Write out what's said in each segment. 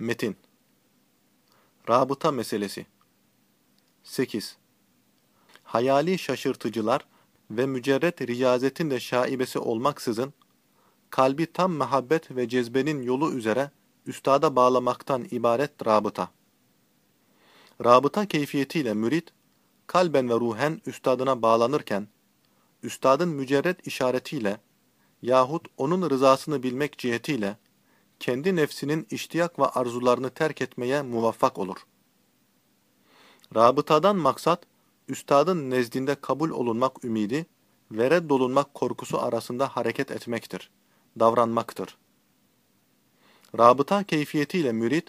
Metin Rabıta meselesi 8. Hayali şaşırtıcılar ve mücerret riyazetin de şaibesi olmaksızın, kalbi tam mehabbet ve cezbenin yolu üzere üstada bağlamaktan ibaret rabıta. Rabıta keyfiyetiyle mürit, kalben ve ruhen üstadına bağlanırken, üstadın mücerret işaretiyle yahut onun rızasını bilmek cihetiyle, kendi nefsinin iştiyak ve arzularını terk etmeye muvaffak olur. Rabıtadan maksat, üstadın nezdinde kabul olunmak ümidi ve reddolunmak korkusu arasında hareket etmektir, davranmaktır. Rabıta keyfiyetiyle mürit,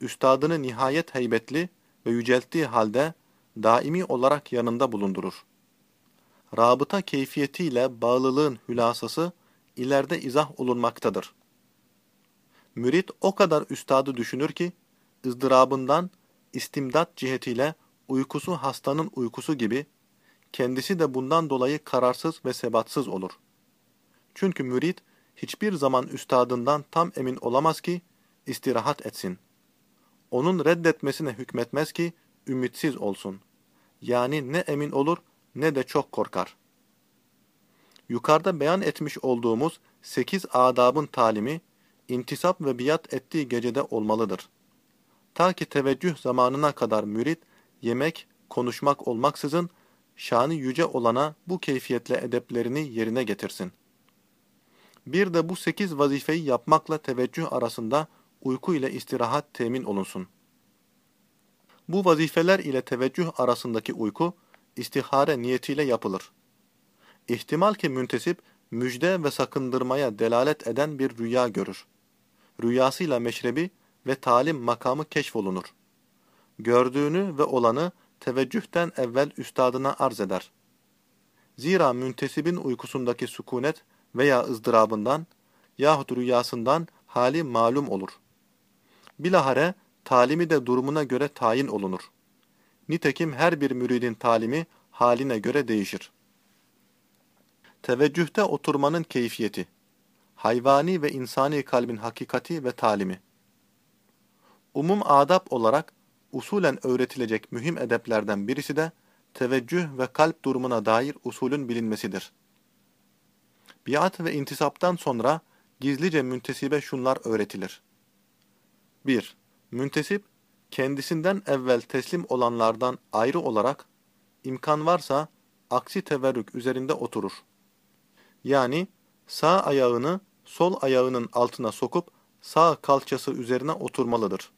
üstadını nihayet heybetli ve yücelttiği halde daimi olarak yanında bulundurur. Rabıta keyfiyetiyle bağlılığın hülasası ileride izah olunmaktadır. Mürit o kadar üstadı düşünür ki, ızdırabından, istimdat cihetiyle uykusu hastanın uykusu gibi, kendisi de bundan dolayı kararsız ve sebatsız olur. Çünkü mürit, hiçbir zaman üstadından tam emin olamaz ki, istirahat etsin. Onun reddetmesine hükmetmez ki, ümitsiz olsun. Yani ne emin olur, ne de çok korkar. Yukarıda beyan etmiş olduğumuz sekiz adabın talimi, intisap ve biat ettiği gecede olmalıdır. Ta ki teveccüh zamanına kadar mürit, yemek, konuşmak olmaksızın, şanı yüce olana bu keyfiyetle edeplerini yerine getirsin. Bir de bu sekiz vazifeyi yapmakla teveccüh arasında uyku ile istirahat temin olunsun. Bu vazifeler ile teveccüh arasındaki uyku, istihare niyetiyle yapılır. İhtimal ki müntesip, müjde ve sakındırmaya delalet eden bir rüya görür rüyasıyla meşrebi ve talim makamı keşfolunur. Gördüğünü ve olanı teveccühten evvel üstadına arz eder. Zira müntesibin uykusundaki sükunet veya ızdırabından yahut rüyasından hali malum olur. Bilahare talimi de durumuna göre tayin olunur. Nitekim her bir müridin talimi haline göre değişir. Teveccühte oturmanın keyfiyeti hayvani ve insani kalbin hakikati ve talimi. Umum adab olarak usulen öğretilecek mühim edeplerden birisi de teveccüh ve kalp durumuna dair usulün bilinmesidir. Biat ve intisaptan sonra gizlice müntesibe şunlar öğretilir. 1. Müntesip, kendisinden evvel teslim olanlardan ayrı olarak, imkan varsa aksi teverrük üzerinde oturur. Yani sağ ayağını sol ayağının altına sokup sağ kalçası üzerine oturmalıdır.